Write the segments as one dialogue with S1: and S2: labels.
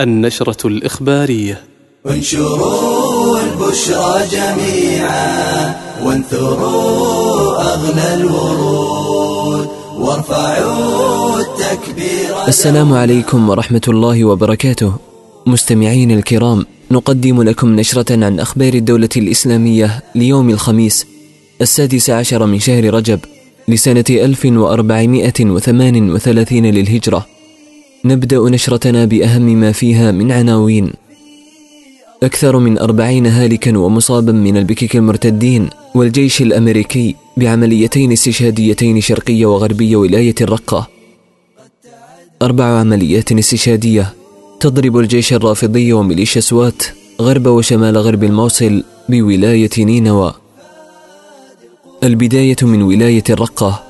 S1: النشرة الإخبارية.
S2: انشروا البشرى جميعا وانثروا أغلى الورود وارفعوا التكبير
S3: السلام عليكم ورحمة الله وبركاته. مستمعين الكرام نقدم لكم نشرة عن أخبار الدولة الإسلامية ليوم الخميس السادس عشر من شهر رجب لسنة 1438 للهجرة. نبدأ نشرتنا بأهم ما فيها من عناوين. أكثر من أربعين هالكا ومصابا من البكك المرتدين والجيش الأمريكي بعمليتين استشهاديتين شرقية وغربية ولاية الرقة. أربع عمليات استشهادية تضرب الجيش الرافضي وميليشيا سوات غرب وشمال غرب الموصل بولاية نينوى. البداية من ولاية الرقة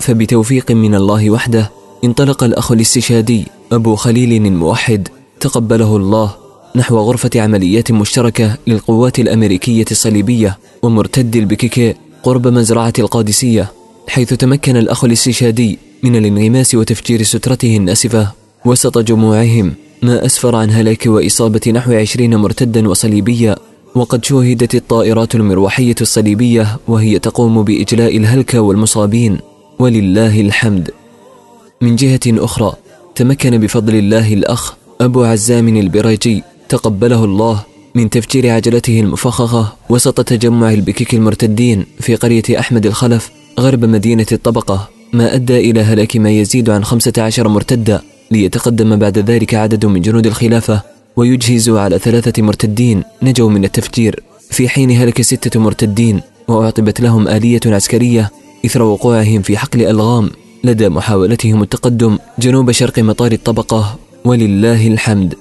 S3: فبتوفيق من الله وحده انطلق الأخ الاستشهادي أبو خليل الموحد تقبله الله نحو غرفة عمليات مشتركة للقوات الأمريكية الصليبية ومرتد البكيكي قرب مزرعة القادسية حيث تمكن الأخ الاستشهادي من الانغماس وتفجير سترته الناسفة وسط جموعهم ما أسفر عن هلاك وإصابة نحو عشرين مرتدا وصليبيا وقد شوهدت الطائرات المروحية الصليبية وهي تقوم بإجلاء الهلكة والمصابين ولله الحمد. من جهة أخرى تمكن بفضل الله الأخ أبو عزام البراجي تقبله الله من تفجير عجلته المفخخة وسط تجمع البكيك المرتدين في قرية أحمد الخلف غرب مدينة الطبقة ما أدى إلى هلاك ما يزيد عن خمسة عشر مرتدا ليتقدم بعد ذلك عدد من جنود الخلافة ويجهزوا على ثلاثة مرتدين نجوا من التفجير. في حين هلك ستة مرتدين وأعطبت لهم آلية عسكرية إثر وقوعهم في حقل ألغام. لدى محاولتهم التقدم جنوب شرق مطار الطبقة ولله الحمد.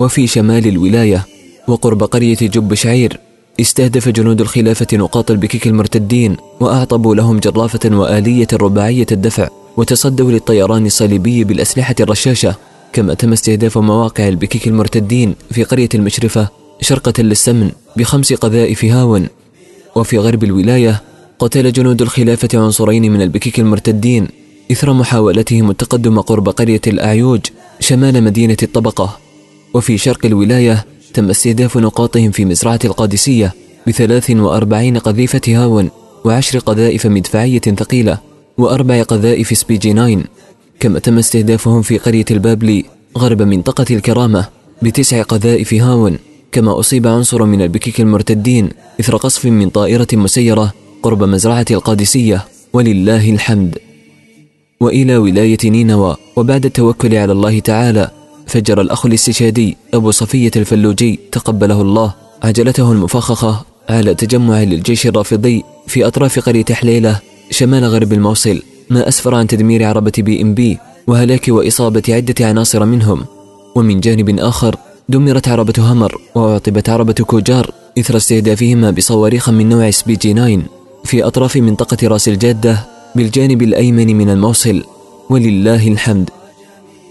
S3: وفي شمال الولاية وقرب قرية جب شعير استهدف جنود الخلافة نقاط البكيك المرتدين وأعطبوا لهم جرافة وآلية رباعية الدفع وتصدوا للطيران الصليبي بالأسلحة الرشاشة كما تم استهداف مواقع البكيك المرتدين في قرية المشرفة شرقة للسمن بخمس قذائف هاون. وفي غرب الولاية قتل جنود الخلافة عنصرين من البكيك المرتدين إثر محاولتهم التقدم قرب قرية الأعيوج شمال مدينة الطبقة. وفي شرق الولاية تم استهداف نقاطهم في مزرعة القادسية بثلاث وأربعين قذيفة هاون وعشر قذائف مدفعية ثقيلة وأربع قذائف SPG nine كما تم استهدافهم في قرية البابلي غرب منطقة الكرامة بتسع قذائف هاون. كما أصيب عنصر من البكيك المرتدين إثر قصف من طائرة مسيرة قرب مزرعة القادسية ولله الحمد. وإلى ولاية نينوى وبعد التوكل على الله تعالى فجر الأخ الاستشهادي أبو صفية الفلوجي تقبله الله عجلته المفخخة على تجمع للجيش الرافضي في أطراف قرية حليلة شمال غرب الموصل ما أسفر عن تدمير عربة بي إم بي وهلاك وإصابة عدة عناصر منهم. ومن جانب آخر دمرت عربة همر وأعطبت عربة كوجار إثر استهدافهما بصواريخ من نوع SPG 9 في أطراف منطقة رأس الجادة بالجانب الأيمن من الموصل ولله الحمد.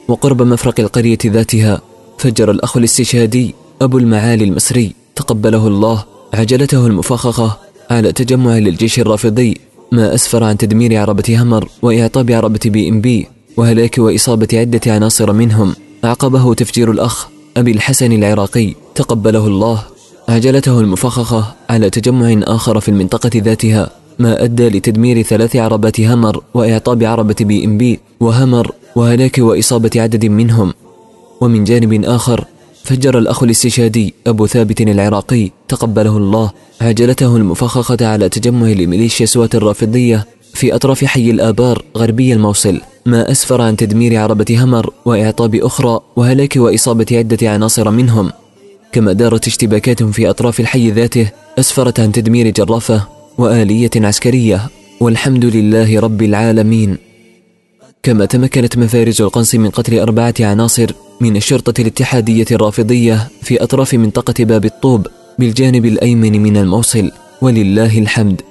S3: وقرب مفرق القرية ذاتها فجر الأخ الاستشهادي أبو المعالي المصري تقبله الله عجلته المفخخة على تجمع للجيش الرافضي ما أسفر عن تدمير عربة همر وإعطاب عربة بي إم بي وهلاك وإصابة عدة عناصر منهم أعقبه تفجير الأخ أبي الحسن العراقي تقبله الله. عجلته المفخخة على تجمع آخر في المنطقة ذاتها ما أدى لتدمير ثلاث عربات همر وإعطاب عربة بي إم بي وهمر وهلاك وإصابة عدد منهم. ومن جانب آخر فجر الأخ الاستشهادي أبو ثابت العراقي تقبله الله. عجلته المفخخة على تجمع لميليشيا سوات الرافضية في أطراف حي الآبار غربي الموصل ما أسفر عن تدمير عربة همر وإعطاب أخرى وهلاك وإصابة عدة عناصر منهم. كما دارت اشتباكات في أطراف الحي ذاته أسفرت عن تدمير جرافة وآلية عسكرية. والحمد لله رب العالمين. كما تمكنت مفارز القنص من قتل أربعة عناصر من الشرطة الاتحادية الرافضية في أطراف منطقة باب الطوب بالجانب الأيمن من الموصل. ولله الحمد.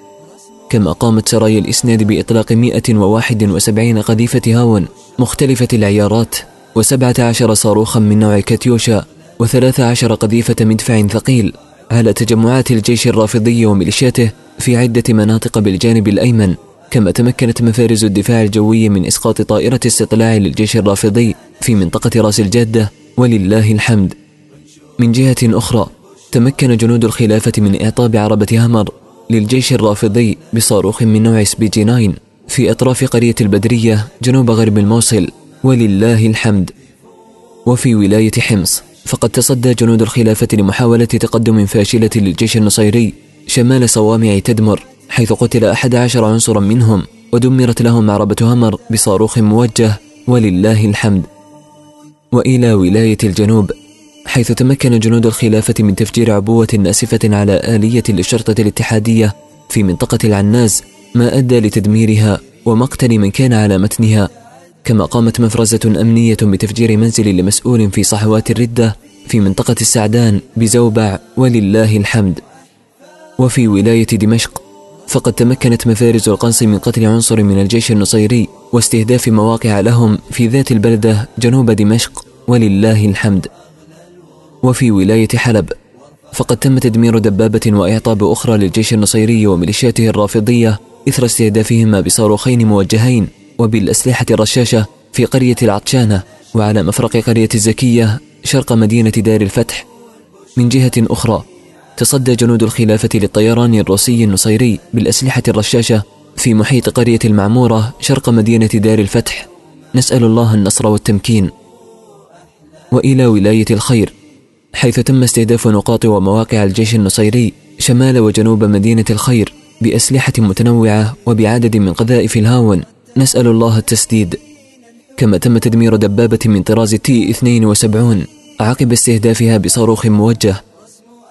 S3: كما قامت سرايا الإسناد بإطلاق 171 قذيفة هاون مختلفة العيارات وسبعة عشر صاروخا من نوع كاتيوشا. وثلاث عشر قذيفة مدفع ثقيل على تجمعات الجيش الرافضي وميليشياته في عدة مناطق بالجانب الأيمن كما تمكنت مفارز الدفاع الجوي من إسقاط طائرة استطلاع للجيش الرافضي في منطقة راس الجادة ولله الحمد. من جهة أخرى تمكن جنود الخلافة من إعطاب عربة همر للجيش الرافضي بصاروخ من نوع سبيجي 9 في أطراف قرية البدرية جنوب غرب الموصل ولله الحمد. وفي ولاية حمص فقد تصدى جنود الخلافة لمحاولة تقدم فاشلة للجيش النصيري شمال صوامع تدمر حيث قتل أحد عشر عنصرا منهم ودمرت لهم عربة همر بصاروخ موجه ولله الحمد. وإلى ولاية الجنوب حيث تمكن جنود الخلافة من تفجير عبوة ناسفة على آلية للشرطة الاتحادية في منطقة العناز ما أدى لتدميرها ومقتل من كان على متنها. كما قامت مفرزة أمنية بتفجير منزل لمسؤول في صحوات الردة في منطقة السعدان بزوبع ولله الحمد. وفي ولاية دمشق فقد تمكنت مفارز القنص من قتل عنصر من الجيش النصيري واستهداف مواقع لهم في ذات البلدة جنوب دمشق ولله الحمد. وفي ولاية حلب فقد تم تدمير دبابة وإعطاب أخرى للجيش النصيري وميليشياته الرافضية إثر استهدافهما بصاروخين موجهين وبالأسلحة الرشاشة في قرية العطشانة وعلى مفرق قرية الزكية شرق مدينة دار الفتح من جهة أخرى. تصدى جنود الخلافة للطيران الروسي النصيري بالأسلحة الرشاشة في محيط قرية المعمورة شرق مدينة دار الفتح. نسأل الله النصر والتمكين. وإلى ولاية الخير حيث تم استهداف نقاط ومواقع الجيش النصيري شمال وجنوب مدينة الخير بأسلحة متنوعة وبعدد من قذائف الهاون. نسأل الله التسديد. كما تم تدمير دبابة من طراز تي 72 عقب استهدافها بصاروخ موجه.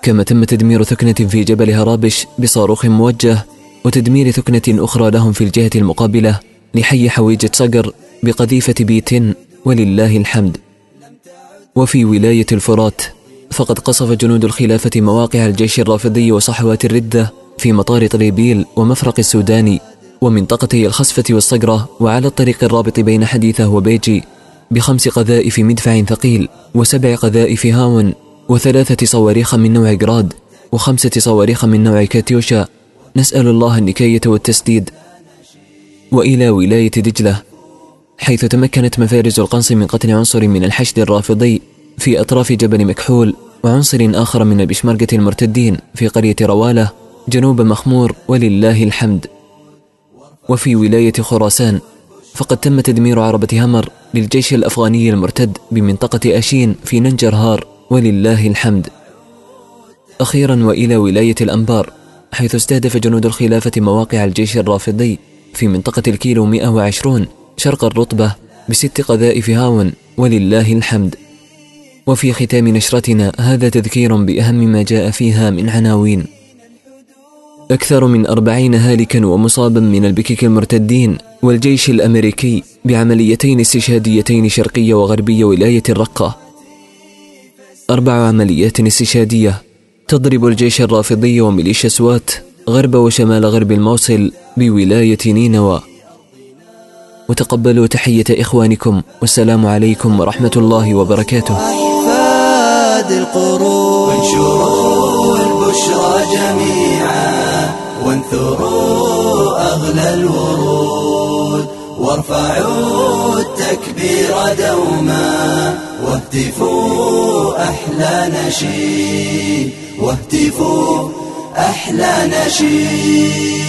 S3: كما تم تدمير ثكنة في جبل هرابش بصاروخ موجه وتدمير ثكنة أخرى لهم في الجهة المقابلة لحي حويجة صقر بقذيفة بيت ولله الحمد. وفي ولاية الفرات فقد قصف جنود الخلافة مواقع الجيش الرافضي وصحوات الردة في مطار طريبيل ومفرق السوداني. ومنطقتي الخسفة والصقرة وعلى الطريق الرابط بين حديثة وبيجي بخمس قذائف مدفع ثقيل وسبع قذائف هاون وثلاثة صواريخ من نوع جراد وخمسة صواريخ من نوع كاتيوشا. نسأل الله النكاية والتسديد. وإلى ولاية دجلة حيث تمكنت مفارز القنص من قتل عنصر من الحشد الرافضي في أطراف جبل مكحول وعنصر آخر من البشمركة المرتدين في قرية روالة جنوب مخمور ولله الحمد. وفي ولاية خراسان فقد تم تدمير عربة همر للجيش الأفغاني المرتد بمنطقة أشين في ننجرهار ولله الحمد. أخيرا وإلى ولاية الأنبار حيث استهدف جنود الخلافة مواقع الجيش الرافضي في منطقة الكيلو 120 شرق الرطبة بست قذائف هاون ولله الحمد. وفي ختام نشرتنا هذا تذكير بأهم ما جاء فيها من عناوين. أكثر من أربعين هالكا ومصابا من البكك المرتدين والجيش الأمريكي بعمليتين استشهاديتين شرقية وغربية ولاية الرقة. أربع عمليات استشهادية تضرب الجيش الرافضي وميليشيا سوات غرب وشمال غرب الموصل بولاية نينوى. وتقبلوا تحية إخوانكم والسلام عليكم ورحمة الله وبركاته.
S2: أحفاد القرون البشرى جميعا. وانثروا أغلى الورود وارفعوا التكبير دوما واهتفوا أحلى نشيد واهتفوا أحلى نشيد.